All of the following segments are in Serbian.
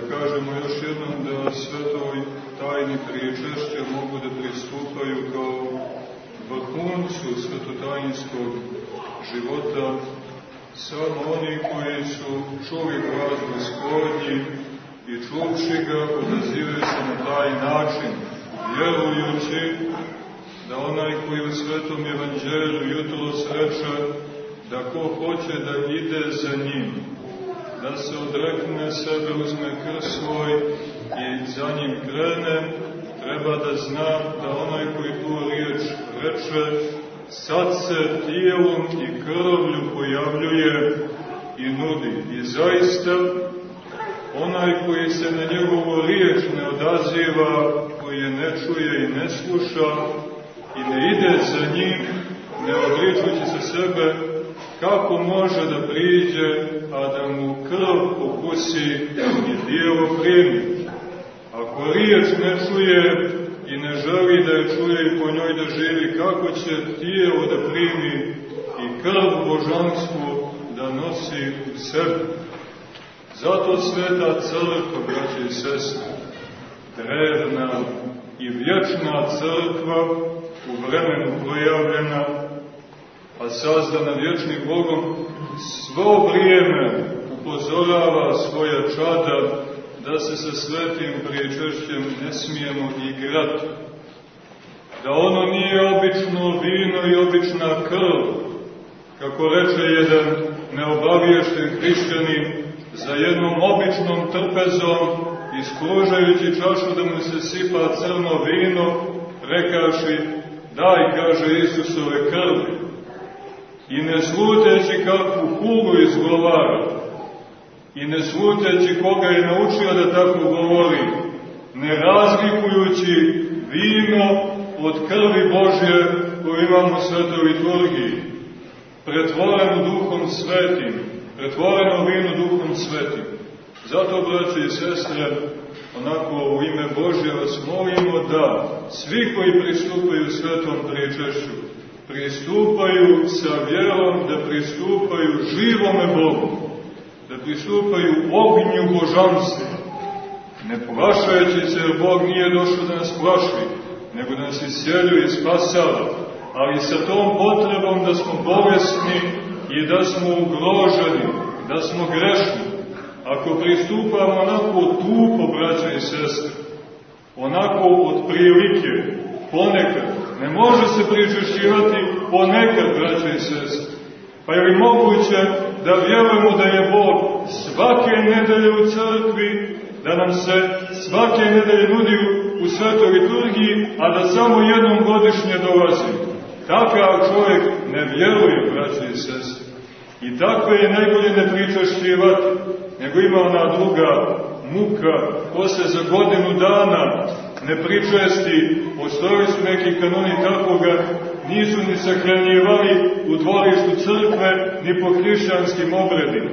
da kažemo još jednom da svetoj tajni priječešća mogu da pristupaju kao vrhuncu svetotajinskog života. Samo oni koji su čuli glas gospodnji i čuvši ga odazivaju se na taj način, vjerujući da onaj koji u svetom evanđelju jutro sreće da ko hoće da ide za njim, da se odrekne sebe, uzme krst svoj i za njim krene, treba da zna da onaj koji tu riječ reče, sad se tijelom i krvlju pojavljuje i nudi. I zaista, onaj koji se na njegovu riječ ne odaziva, koji je ne čuje i ne sluša i ne ide za njim, ne odričući se sebe, kako može da priđe, a da mu krv pokusi i dijelo primi. Ako riječ ne čuje i ne želi da je čuje i po njoj da živi, kako će tijelo da primi i krv božanstvu da nosi u sebi. Zato sveta crkva, braće i sestre, drevna i vječna crkva, u vremenu projavljena, a sazdana vječnim Bogom, svo vrijeme upozorava svoja čada da se sa svetim priječešćem ne smijemo igrati. Da ono nije obično vino i obična krv, kako reče jedan neobaviješten hrišćanin, za jednom običnom trpezom, iskružajući čašu da mu se sipa crno vino, rekaši, daj, kaže Isusove krvi. I ne sluteći kakvu hulu izgovara, i ne sluteći koga je naučio da tako govori, ne razlikujući vino od krvi Božje koju imamo u svetoj liturgiji, pretvoreno duhom svetim, pretvoreno vino duhom svetim. Zato, braće i sestre, onako u ime Božje vas molimo da svi koji pristupaju svetom pričešću, pristupaju sa vjerom da pristupaju živome Bogu, da pristupaju ognju božanstva, ne plašajući se, jer Bog nije došao da nas plaši, nego da nas isjeljuje i spasava, ali sa tom potrebom da smo bolesni i da smo ugroženi, da smo grešni. Ako pristupamo onako tupo, braća i sestre, onako od prilike, ponekad, ne može se pričešćivati ponekad, braća i sestre. Pa je li moguće da vjerujemo da je Bog svake nedelje u crkvi, da nam se svake nedelje nudi u svetoj liturgiji, a da samo jednom godišnje dolazi. Takav čovjek ne vjeruje, braći i sestri. I tako je najbolje ne pričašćivati, nego ima ona druga muka, ko se za godinu dana ne pričesti, postoji su neki kanoni takvoga, nisu ni sahranjivali u dvorištu crkve, ni po hrišćanskim obredima.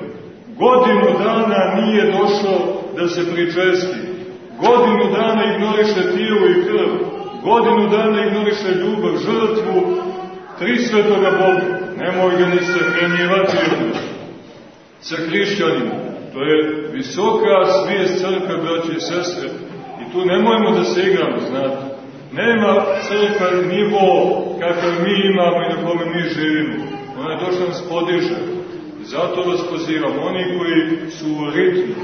Godinu dana nije došlo da se pričesti. Godinu dana ignoriše tijelu i krv. Godinu dana ignoriše ljubav, žrtvu, tri svetoga Boga. Nemoj ga ni sahranjivati sa hrišćanima. To je visoka svijest crkve, braće i sestre. Tu nemojmo da se igramo, znate. Nema crkva nivo kakav mi imamo i na kome mi živimo. Ona je došla nas podiže. Zato vas pozivam, oni koji su u ritmu,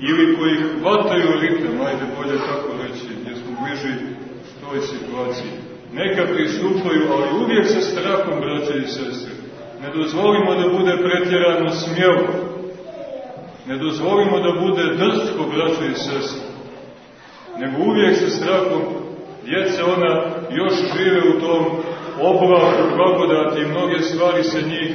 ili koji hvataju ritam, ajde bolje tako reći, jer smo bliži toj situaciji, neka pristupaju, ali uvijek sa strahom, braće i sestre. Ne dozvolimo da bude pretjerano smjelo. Ne dozvolimo da bude drsko, braće i sestre. Nego uvijek sa strahom djeca ona još žive u tom oblaku blagodati i mnoge stvari se njih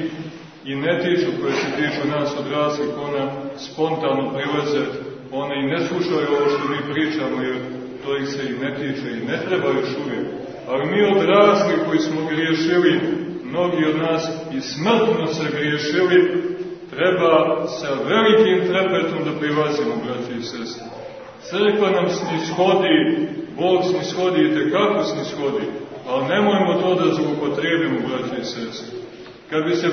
i ne tiču koje se tiču nas odraslih, ona spontano prilaze, one i ne slušaju ovo što mi pričamo, jer to ih se i ne tiče i ne treba još uvijek. Ali mi odrasli koji smo griješili, mnogi od nas i smrtno se griješili, treba sa velikim trepetom da prilazimo, braći i sestri. Crkva nam snishodi, Bog snishodi i tekako snishodi, ali nemojmo to da zlupotrebimo, braći i sestri. Kad bi se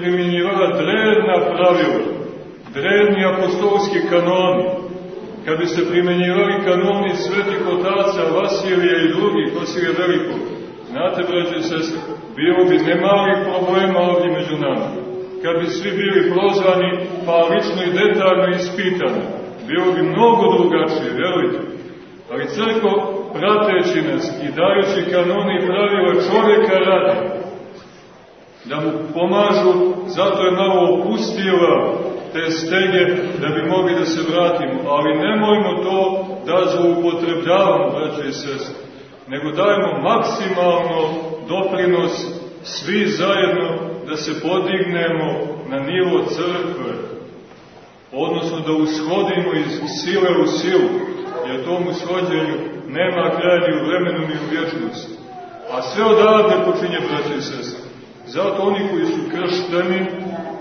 primjenjivala drevna pravila, drevni apostolski kanoni, kad bi se primenjivali kanoni svetih otaca Vasilija i drugih, Vasilija Velikog, znate, braće i sestre, bilo bi nemalih problema ovdje među nama. Kad bi svi bili prozvani, pa lično i detaljno ispitani, bilo bi mnogo drugačije, verujte. Ali crkva, prateći nas i dajući kanoni i pravila čovjeka radi, da mu pomažu, zato je malo opustila te stege da bi mogli da se vratimo. Ali nemojmo to da zloupotrebljavamo, braće i sestre, nego dajemo maksimalno doprinos svi zajedno da se podignemo na nivo crkve, odnosno da ushodimo iz sile u silu, jer tom ushođenju nema kraja ni u vremenu ni u vječnosti. A sve odavde počinje, braće i sestre. Zato oni koji su kršteni,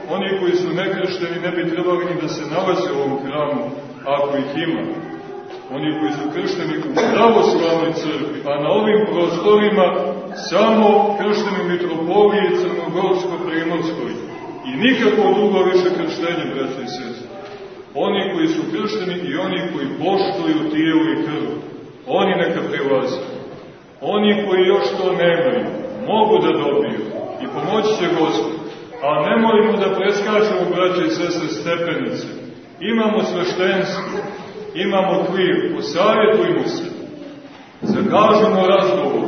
oni koji su nekršteni ne bi trebali ni da se nalaze u ovom hramu, ako ih ima. Oni koji su kršteni u pravoslavnoj crkvi, a na ovim prostorima samo kršteni mitropoliji Crnogorsko-Primorskoj. I nikako drugo više krštenje, braće i sestre. Oni koji su kršteni i oni koji poštuju tijelu i krv, oni neka prilaze. Oni koji još to nemaju, mogu da dobiju i pomoći će Gospod. A nemojmo da preskačemo, braće i sestre, stepenice. Imamo sveštenstvo, imamo kliv, posavjetujmo se, zakažemo razgovor,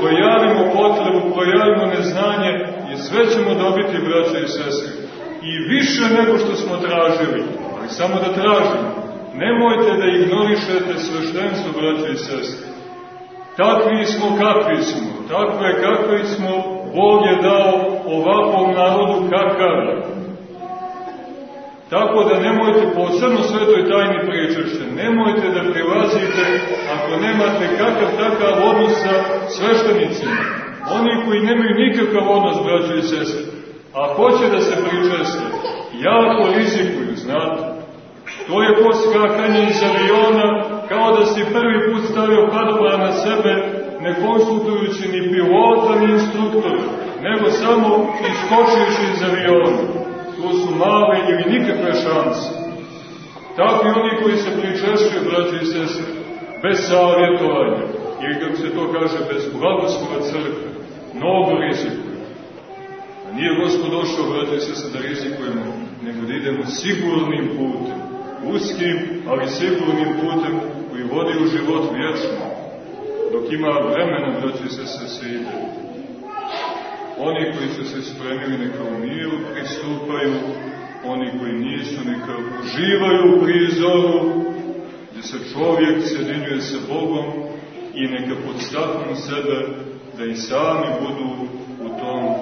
projavimo potrebu, projavimo neznanje i sve ćemo dobiti, braće i sestre. I više nego što smo tražili, ali samo da tražimo. Nemojte da ignorišete sveštenstvo, braće i sestre. Takvi smo kakvi smo, takve kakvi smo, Bog je dao ovakvom narodu kakav Tako da nemojte posebno svetoj tajni priječešće, nemojte da prilazite ako nemate kakav takav odnos sa sveštenicima. Oni koji nemaju nikakav odnos, braćo i sestre, a hoće da se pričeste, jako rizikuju, znate. To je poskakanje iz aviona, kao da si prvi put stavio padobra na sebe, ne konsultujući ni pilota, ni instruktora, nego samo iskočujući iz aviona. To su male ili nikakve šanse. Takvi oni koji se pričešćuju, braći i sestre, bez savjetovanja, ili kako se to kaže, bez blagoslova crkve, mnogo rizikuju. A nije Gospod došao, braći i sestre, da rizikujemo, nego da idemo sigurnim putem, uskim, ali sigurnim putem koji vodi u život vječno, dok ima vremena, i sestre, se ide. Oni koji su se spremili neka u miru pristupaju, oni koji nisu neka uživaju u prizoru, gdje se čovjek sjedinjuje sa Bogom i neka podstaknu sebe da i sami budu u tom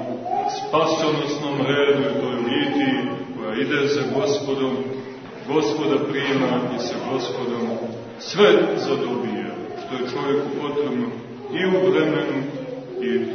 spasonosnom redu, u toj litiji koja ide za gospodom, gospoda prima i sa gospodom sve zadobija, što je čovjeku potrebno i u vremenu i